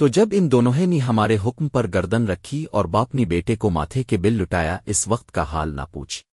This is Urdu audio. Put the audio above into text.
تو جب ان دونوں نے ہمارے حکم پر گردن رکھی اور باپنی بیٹے کو ماتھے کے بل لٹایا، اس وقت کا حال نہ پوچھ